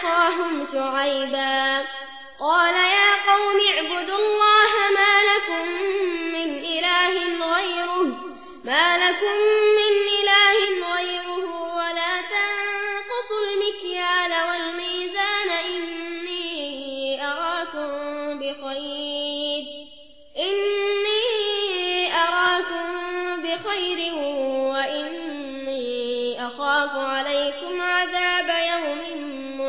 أخاهم شعيبا. قال يا قوم اعبدوا الله ما لكم من إله غيره. ما لكم من إله غيره ولا تنقصوا المكيال والميزان. إني أراكم بخير. إني أراكم بخير وإني أخاف عليكم عذاب.